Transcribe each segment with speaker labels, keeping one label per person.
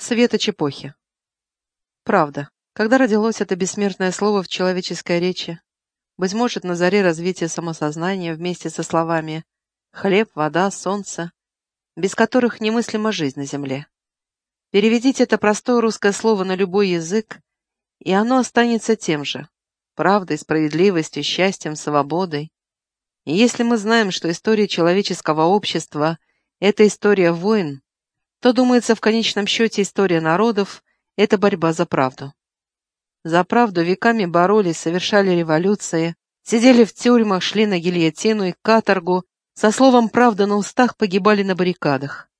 Speaker 1: Светоч эпохи. Правда, когда родилось это бессмертное слово в человеческой речи, быть может, на заре развития самосознания вместе со словами «хлеб», «вода», «солнце», без которых немыслима жизнь на земле. Переведите это простое русское слово на любой язык, и оно останется тем же – правдой, справедливостью, счастьем, свободой. И если мы знаем, что история человеческого общества – это история войн, то, думается, в конечном счете история народов – это борьба за правду. За правду веками боролись, совершали революции, сидели в тюрьмах, шли на гильотину и каторгу, со словом «правда» на устах погибали на баррикадах.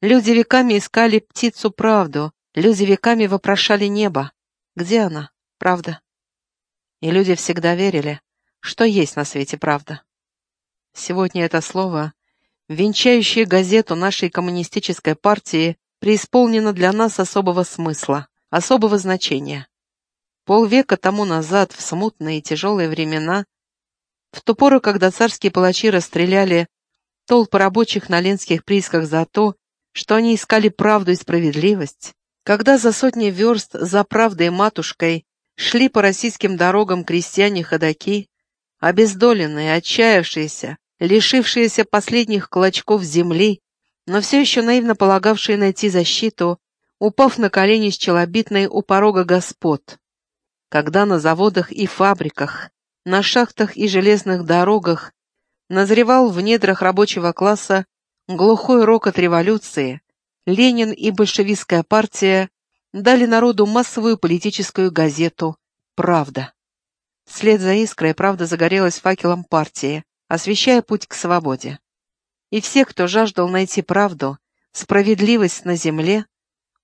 Speaker 1: Люди веками искали птицу правду, люди веками вопрошали небо. Где она, правда? И люди всегда верили, что есть на свете правда. Сегодня это слово венчающая газету нашей коммунистической партии, преисполнена для нас особого смысла, особого значения. Полвека тому назад, в смутные и тяжелые времена, в ту пору, когда царские палачи расстреляли толпы рабочих на ленских приисках за то, что они искали правду и справедливость, когда за сотни верст за правдой матушкой шли по российским дорогам крестьяне-ходоки, обездоленные, отчаявшиеся, лишившиеся последних клочков земли, но все еще наивно полагавшие найти защиту, упав на колени с челобитной у порога господ. Когда на заводах и фабриках, на шахтах и железных дорогах назревал в недрах рабочего класса глухой рокот революции, Ленин и большевистская партия дали народу массовую политическую газету «Правда». Вслед за искрой правда загорелась факелом партии, освещая путь к свободе. И все, кто жаждал найти правду, справедливость на земле,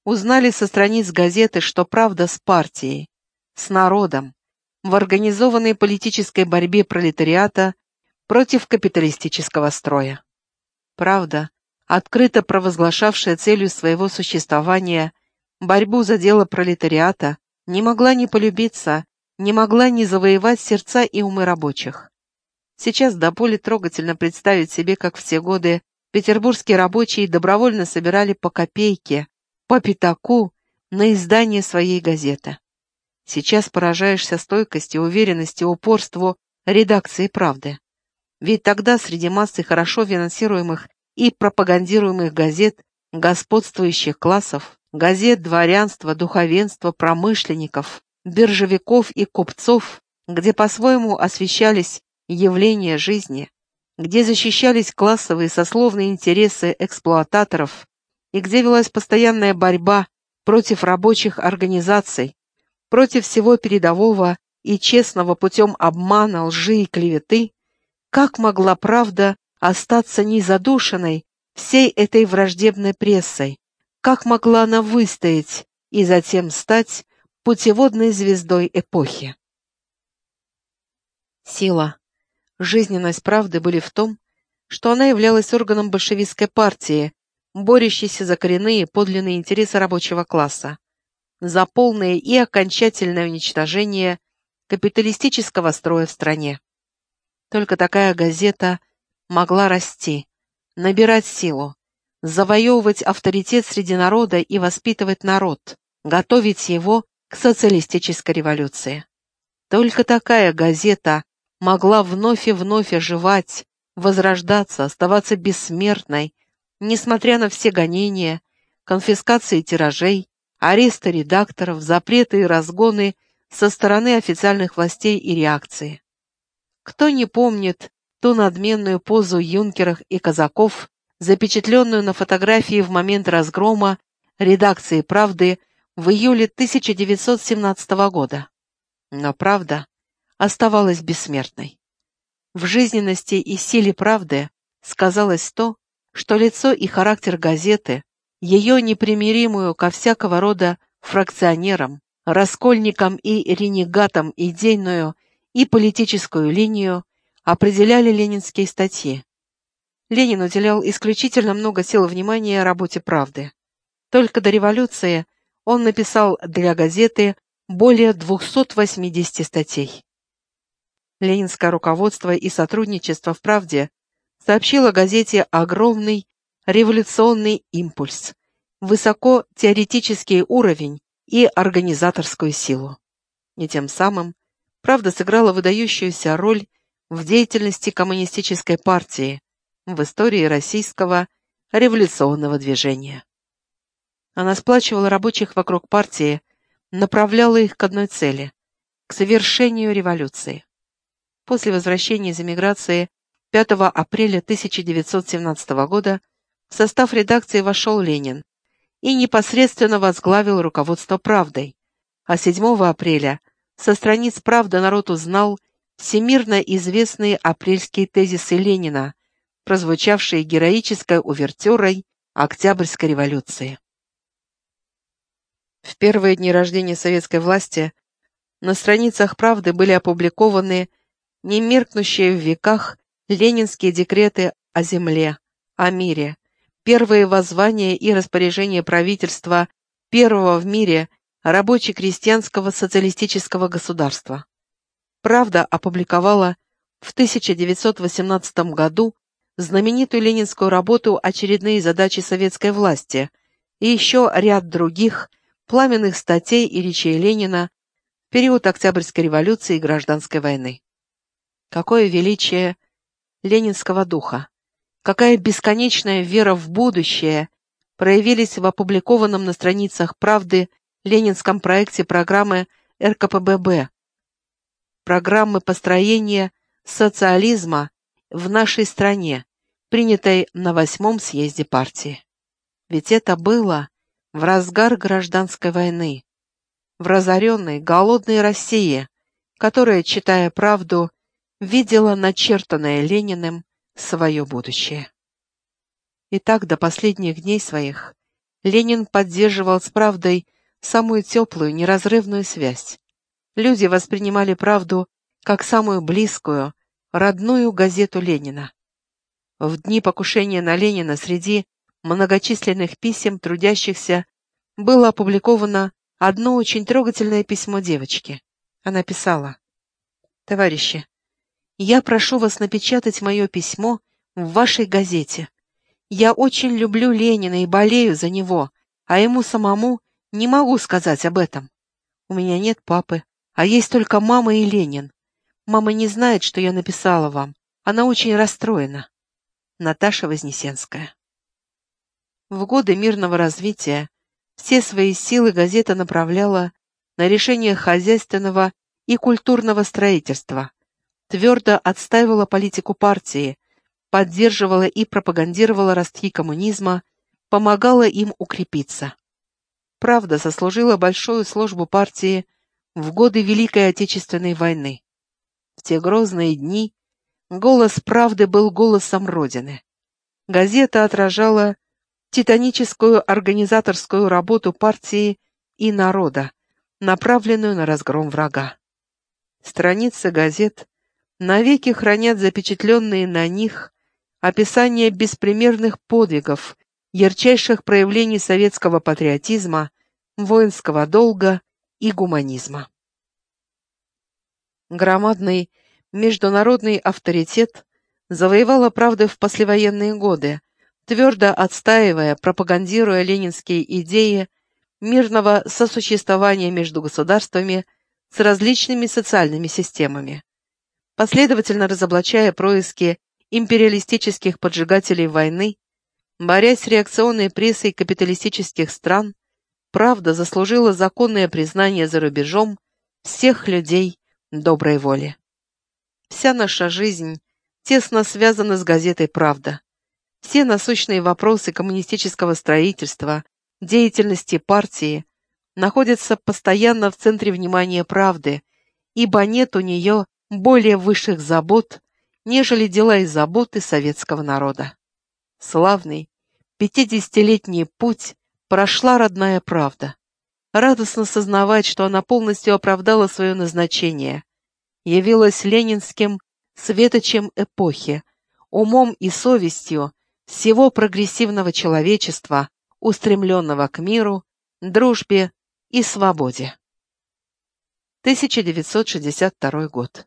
Speaker 1: узнали со страниц газеты, что правда с партией, с народом, в организованной политической борьбе пролетариата против капиталистического строя. Правда, открыто провозглашавшая целью своего существования борьбу за дело пролетариата, не могла не полюбиться, не могла не завоевать сердца и умы рабочих. Сейчас до боли трогательно представить себе, как в те годы петербургские рабочие добровольно собирали по копейке, по пятаку на издание своей газеты. Сейчас поражаешься стойкости, уверенности, упорству редакции «Правды». Ведь тогда среди массы хорошо финансируемых и пропагандируемых газет господствующих классов, газет дворянства, духовенства, промышленников, биржевиков и купцов, где по-своему освещались явления жизни, где защищались классовые сословные интересы эксплуататоров и где велась постоянная борьба против рабочих организаций, против всего передового и честного путем обмана, лжи и клеветы, как могла правда остаться незадушенной всей этой враждебной прессой, как могла она выстоять и затем стать путеводной звездой эпохи. Сила, жизненность правды были в том, что она являлась органом большевистской партии, борющейся за коренные подлинные интересы рабочего класса, за полное и окончательное уничтожение капиталистического строя в стране. Только такая газета могла расти, набирать силу, завоевывать авторитет среди народа и воспитывать народ, готовить его к социалистической революции. Только такая газета могла вновь и вновь оживать, возрождаться, оставаться бессмертной, несмотря на все гонения, конфискации тиражей, аресты редакторов, запреты и разгоны со стороны официальных властей и реакции. Кто не помнит ту надменную позу юнкеров и казаков, запечатленную на фотографии в момент разгрома редакции «Правды» в июле 1917 года. Но «Правда» оставалась бессмертной. В жизненности и силе правды сказалось то, что лицо и характер газеты, ее непримиримую ко всякого рода фракционерам, раскольникам и ренегатам идейную и политическую линию определяли ленинские статьи. Ленин уделял исключительно много сил внимания работе «Правды». Только до революции он написал для газеты более 280 статей. Ленинское руководство и сотрудничество в «Правде» сообщило газете огромный революционный импульс высоко теоретический уровень и организаторскую силу. И тем самым правда сыграла выдающуюся роль в деятельности коммунистической партии в истории российского революционного движения. Она сплачивала рабочих вокруг партии, направляла их к одной цели – к совершению революции. После возвращения из эмиграции 5 апреля 1917 года в состав редакции вошел Ленин и непосредственно возглавил руководство «Правдой», а 7 апреля со страниц «Правда» народ узнал всемирно известные апрельские тезисы Ленина, прозвучавшие героической увертюрой Октябрьской революции. В первые дни рождения советской власти на страницах «Правды» были опубликованы немеркнущие в веках ленинские декреты о земле, о мире, первые воззвания и распоряжения правительства первого в мире рабоче-крестьянского социалистического государства. «Правда» опубликовала в 1918 году знаменитую ленинскую работу «Очередные задачи советской власти» и еще ряд других пламенных статей и речей Ленина в период Октябрьской революции и Гражданской войны. Какое величие ленинского духа, какая бесконечная вера в будущее проявились в опубликованном на страницах «Правды» ленинском проекте программы РКПББ, программы построения социализма в нашей стране, принятой на восьмом съезде партии. Ведь это было в разгар гражданской войны, в разоренной, голодной России, которая, читая правду, видела начертанное Лениным свое будущее. И так до последних дней своих Ленин поддерживал с правдой самую теплую, неразрывную связь. Люди воспринимали правду как самую близкую, родную газету Ленина. В дни покушения на Ленина среди многочисленных писем трудящихся было опубликовано одно очень трогательное письмо девочки. Она писала, «Товарищи, я прошу вас напечатать мое письмо в вашей газете. Я очень люблю Ленина и болею за него, а ему самому не могу сказать об этом. У меня нет папы, а есть только мама и Ленин. Мама не знает, что я написала вам. Она очень расстроена. Наташа Вознесенская. В годы мирного развития все свои силы газета направляла на решение хозяйственного и культурного строительства, твердо отстаивала политику партии, поддерживала и пропагандировала ростки коммунизма, помогала им укрепиться. Правда сослужила большую службу партии в годы Великой Отечественной войны. В те грозные дни голос правды был голосом Родины. Газета отражала титаническую организаторскую работу партии и народа, направленную на разгром врага. Страницы газет навеки хранят запечатленные на них описания беспримерных подвигов, ярчайших проявлений советского патриотизма, воинского долга и гуманизма. Громадный международный авторитет завоевала правда в послевоенные годы, твердо отстаивая, пропагандируя ленинские идеи мирного сосуществования между государствами с различными социальными системами последовательно разоблачая происки империалистических поджигателей войны, борясь с реакционной прессой капиталистических стран, правда заслужила законное признание за рубежом всех людей доброй воли. Вся наша жизнь тесно связана с газетой «Правда». Все насущные вопросы коммунистического строительства, деятельности партии находятся постоянно в центре внимания правды, ибо нет у нее более высших забот, нежели дела и заботы советского народа. Славный, пятидесятилетний путь прошла родная правда. Радостно сознавать, что она полностью оправдала свое назначение, явилась ленинским светочем эпохи, умом и совестью всего прогрессивного человечества, устремленного к миру, дружбе и свободе. 1962 год.